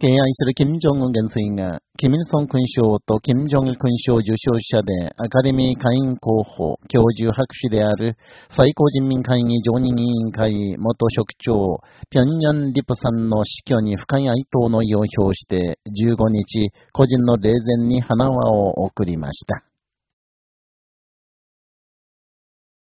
敬愛する金正恩元帥が、金日成勲章と金正日勲章受賞者で、アカデミー会員候補、教授博士である、最高人民会議常任委員会元職長、平壌・リプさんの死去に深い哀悼の意を表して、15日、個人の霊前に花輪を送りました。